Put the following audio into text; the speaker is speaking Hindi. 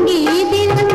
संगीत दिल